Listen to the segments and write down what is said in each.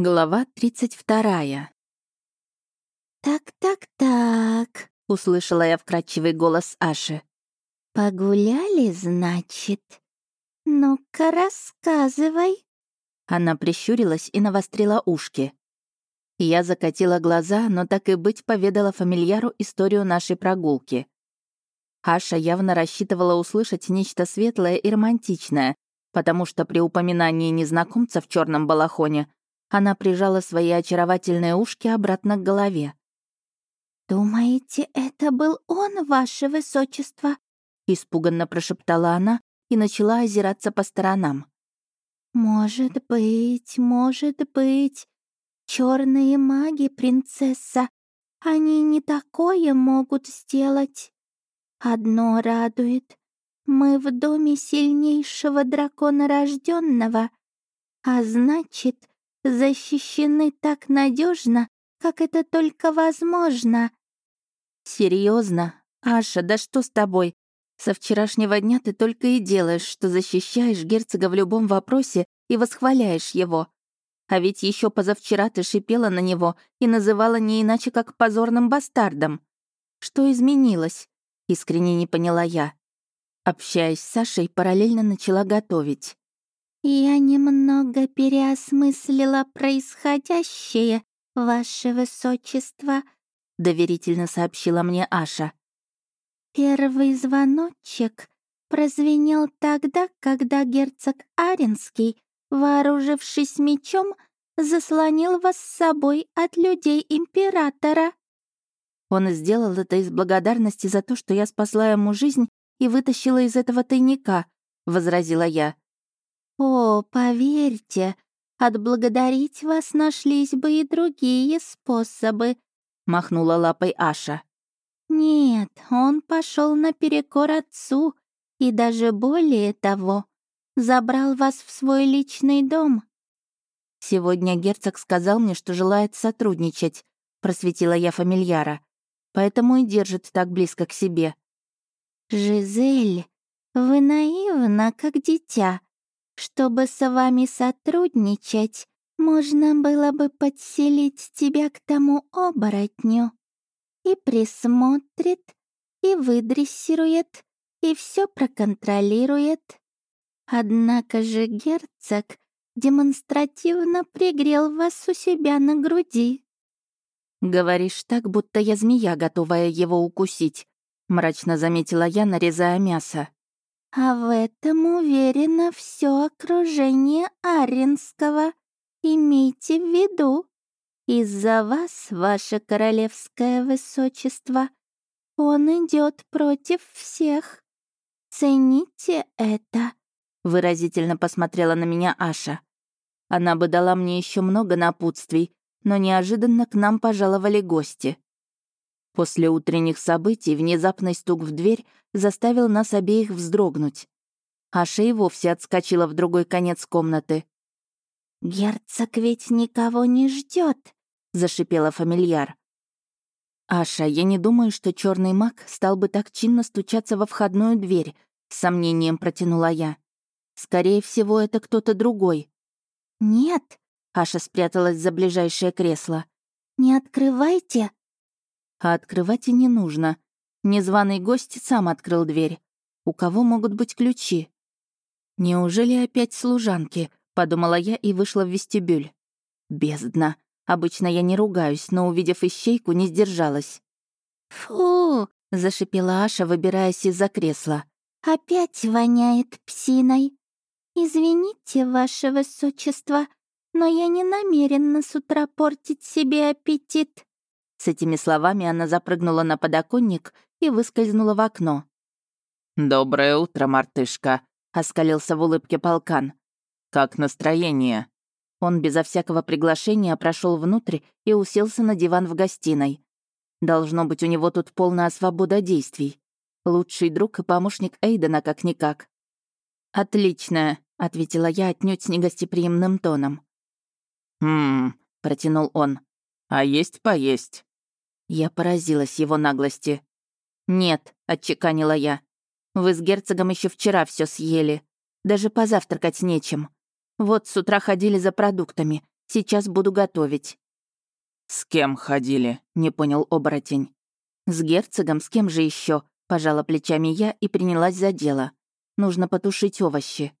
Глава 32. «Так-так-так», — услышала я вкрадчивый голос Аши. «Погуляли, значит? Ну-ка, рассказывай». Она прищурилась и навострила ушки. Я закатила глаза, но так и быть поведала фамильяру историю нашей прогулки. Аша явно рассчитывала услышать нечто светлое и романтичное, потому что при упоминании незнакомца в черном балахоне она прижала свои очаровательные ушки обратно к голове. «Думаете, это был он, ваше высочество?» Испуганно прошептала она и начала озираться по сторонам. «Может быть, может быть. Черные маги, принцесса, они не такое могут сделать. Одно радует. Мы в доме сильнейшего дракона рожденного, а значит, защищены так надежно, как это только возможно. Серьезно, Аша, да что с тобой? Со вчерашнего дня ты только и делаешь, что защищаешь герцога в любом вопросе и восхваляешь его. А ведь еще позавчера ты шипела на него и называла не иначе, как позорным бастардом. Что изменилось? Искренне не поняла я. Общаясь с Сашей, параллельно начала готовить. «Я немного переосмыслила происходящее, ваше высочество», — доверительно сообщила мне Аша. «Первый звоночек прозвенел тогда, когда герцог Аренский, вооружившись мечом, заслонил вас с собой от людей императора». Он сделал это из благодарности за то, что я спасла ему жизнь и вытащила из этого тайника, — возразила я. «О, поверьте, отблагодарить вас нашлись бы и другие способы», — махнула лапой Аша. «Нет, он пошел наперекор отцу и даже более того, забрал вас в свой личный дом». «Сегодня герцог сказал мне, что желает сотрудничать», — просветила я фамильяра, «поэтому и держит так близко к себе». «Жизель, вы наивна, как дитя», чтобы с вами сотрудничать, можно было бы подселить тебя к тому оборотню. И присмотрит, и выдрессирует, и все проконтролирует. Однако же герцог демонстративно пригрел вас у себя на груди. «Говоришь так, будто я змея, готовая его укусить», — мрачно заметила я, нарезая мясо. А в этом уверено все окружение Аренского. Имейте в виду. Из-за вас, ваше королевское высочество, он идет против всех. Цените это. Выразительно посмотрела на меня Аша. Она бы дала мне еще много напутствий, но неожиданно к нам пожаловали гости. После утренних событий внезапный стук в дверь заставил нас обеих вздрогнуть. Аша и вовсе отскочила в другой конец комнаты. «Герцог ведь никого не ждет, зашипела фамильяр. «Аша, я не думаю, что черный маг стал бы так чинно стучаться во входную дверь», — с сомнением протянула я. «Скорее всего, это кто-то другой». «Нет», — Аша спряталась за ближайшее кресло. «Не открывайте, а открывать и не нужно. Незваный гость сам открыл дверь. У кого могут быть ключи? «Неужели опять служанки?» — подумала я и вышла в вестибюль. Бездна. Обычно я не ругаюсь, но, увидев ищейку, не сдержалась. «Фу!» — зашипела Аша, выбираясь из-за кресла. «Опять воняет псиной. Извините, ваше высочество, но я не намерена с утра портить себе аппетит». С этими словами она запрыгнула на подоконник и выскользнула в окно. «Доброе утро, мартышка», — оскалился в улыбке полкан. «Как настроение?» Он безо всякого приглашения прошел внутрь и уселся на диван в гостиной. Должно быть, у него тут полная свобода действий. Лучший друг и помощник Эйдена как-никак. «Отлично», — ответила я отнюдь с негостеприимным тоном. «Хм», — протянул он. «А есть поесть?» Я поразилась его наглости. «Нет», — отчеканила я. «Вы с герцогом еще вчера все съели. Даже позавтракать нечем. Вот с утра ходили за продуктами. Сейчас буду готовить». «С кем ходили?» — не понял оборотень. «С герцогом, с кем же еще? пожала плечами я и принялась за дело. Нужно потушить овощи.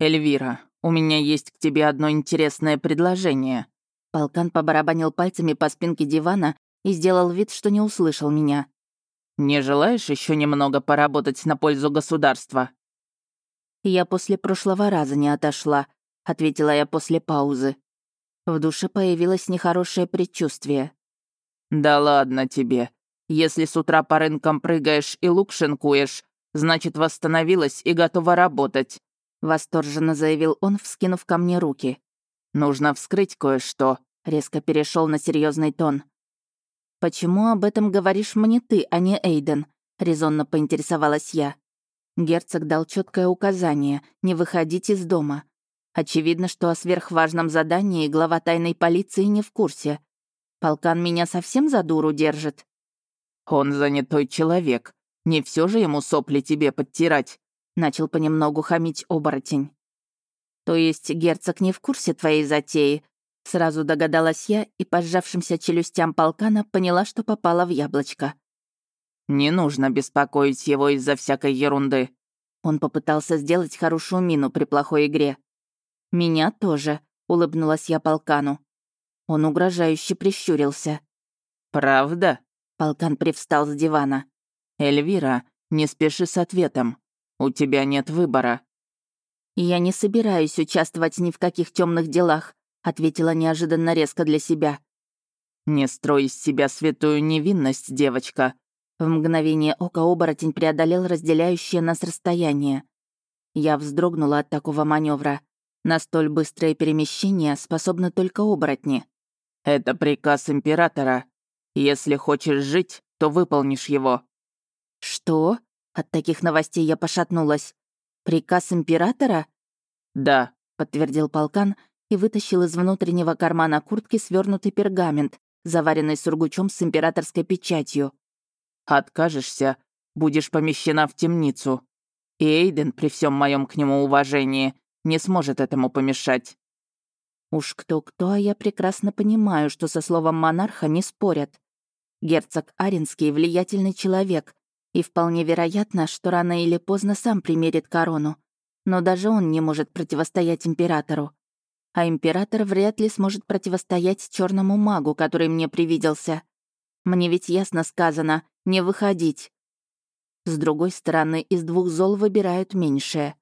«Эльвира, у меня есть к тебе одно интересное предложение». Полкан побарабанил пальцами по спинке дивана и сделал вид, что не услышал меня. «Не желаешь еще немного поработать на пользу государства?» «Я после прошлого раза не отошла», — ответила я после паузы. В душе появилось нехорошее предчувствие. «Да ладно тебе. Если с утра по рынкам прыгаешь и лук шинкуешь, значит, восстановилась и готова работать», — восторженно заявил он, вскинув ко мне руки. «Нужно вскрыть кое-что», — резко перешел на серьезный тон. «Почему об этом говоришь мне ты, а не Эйден?» — резонно поинтересовалась я. Герцог дал четкое указание — не выходить из дома. Очевидно, что о сверхважном задании глава тайной полиции не в курсе. Полкан меня совсем за дуру держит. «Он занятой человек. Не все же ему сопли тебе подтирать», — начал понемногу хамить оборотень. «То есть герцог не в курсе твоей затеи?» Сразу догадалась я и, по сжавшимся челюстям полкана, поняла, что попала в яблочко. «Не нужно беспокоить его из-за всякой ерунды». Он попытался сделать хорошую мину при плохой игре. «Меня тоже», — улыбнулась я полкану. Он угрожающе прищурился. «Правда?» Полкан привстал с дивана. «Эльвира, не спеши с ответом. У тебя нет выбора». «Я не собираюсь участвовать ни в каких темных делах», ответила неожиданно резко для себя. «Не строй из себя святую невинность, девочка». В мгновение ока оборотень преодолел разделяющее нас расстояние. Я вздрогнула от такого маневра. На столь быстрое перемещение способны только оборотни. «Это приказ императора. Если хочешь жить, то выполнишь его». «Что?» От таких новостей я пошатнулась. «Приказ императора?» «Да», — подтвердил полкан и вытащил из внутреннего кармана куртки свернутый пергамент, заваренный сургучом с императорской печатью. «Откажешься, будешь помещена в темницу. И Эйден, при всем моем к нему уважении, не сможет этому помешать». Уж кто-кто, а я прекрасно понимаю, что со словом монарха не спорят. Герцог Аринский — влиятельный человек, и вполне вероятно, что рано или поздно сам примерит корону. Но даже он не может противостоять императору. А император вряд ли сможет противостоять черному магу, который мне привиделся. Мне ведь ясно сказано «не выходить». С другой стороны, из двух зол выбирают меньшее.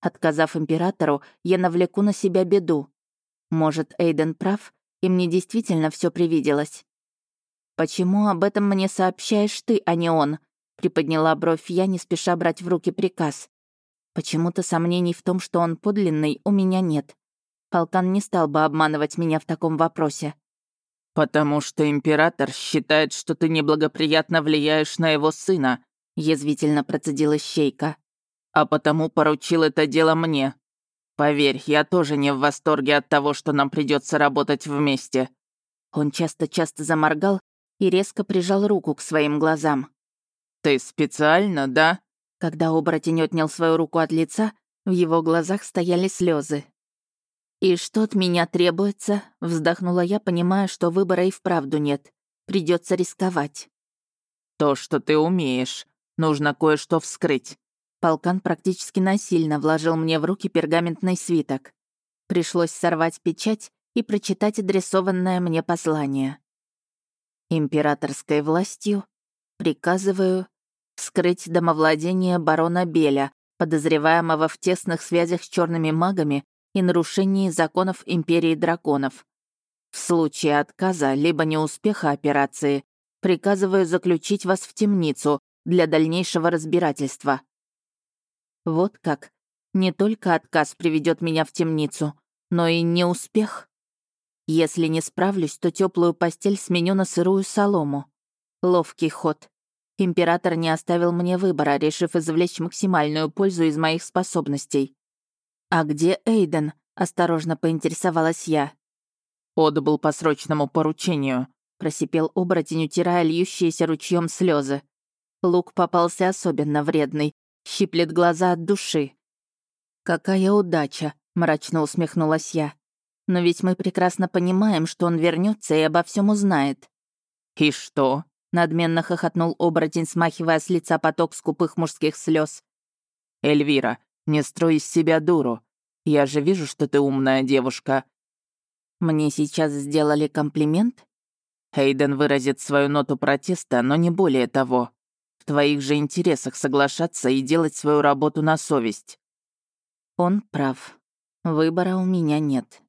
Отказав императору, я навлеку на себя беду. Может, Эйден прав, и мне действительно все привиделось. «Почему об этом мне сообщаешь ты, а не он?» Приподняла бровь я, не спеша брать в руки приказ. Почему-то сомнений в том, что он подлинный, у меня нет. Полкан не стал бы обманывать меня в таком вопросе. «Потому что император считает, что ты неблагоприятно влияешь на его сына», язвительно процедила Щейка. «А потому поручил это дело мне. Поверь, я тоже не в восторге от того, что нам придется работать вместе». Он часто-часто заморгал, и резко прижал руку к своим глазам. «Ты специально, да?» Когда оборотень отнял свою руку от лица, в его глазах стояли слезы. «И что от меня требуется?» — вздохнула я, понимая, что выбора и вправду нет. Придется рисковать. «То, что ты умеешь. Нужно кое-что вскрыть». Полкан практически насильно вложил мне в руки пергаментный свиток. Пришлось сорвать печать и прочитать адресованное мне послание. Императорской властью приказываю вскрыть домовладение барона Беля, подозреваемого в тесных связях с черными магами и нарушении законов Империи Драконов. В случае отказа либо неуспеха операции приказываю заключить вас в темницу для дальнейшего разбирательства. Вот как. Не только отказ приведет меня в темницу, но и неуспех. Если не справлюсь, то теплую постель сменю на сырую солому. Ловкий ход. Император не оставил мне выбора, решив извлечь максимальную пользу из моих способностей. «А где Эйден?» — осторожно поинтересовалась я. «Отбыл по срочному поручению», — просипел оборотень, утирая льющиеся ручьем слезы. Лук попался особенно вредный, щиплет глаза от души. «Какая удача!» — мрачно усмехнулась я. Но ведь мы прекрасно понимаем, что он вернется и обо всем узнает. «И что?» — надменно хохотнул оборотень, смахивая с лица поток скупых мужских слез. «Эльвира, не строй из себя дуру. Я же вижу, что ты умная девушка». «Мне сейчас сделали комплимент?» Хейден выразит свою ноту протеста, но не более того. В твоих же интересах соглашаться и делать свою работу на совесть. Он прав. Выбора у меня нет.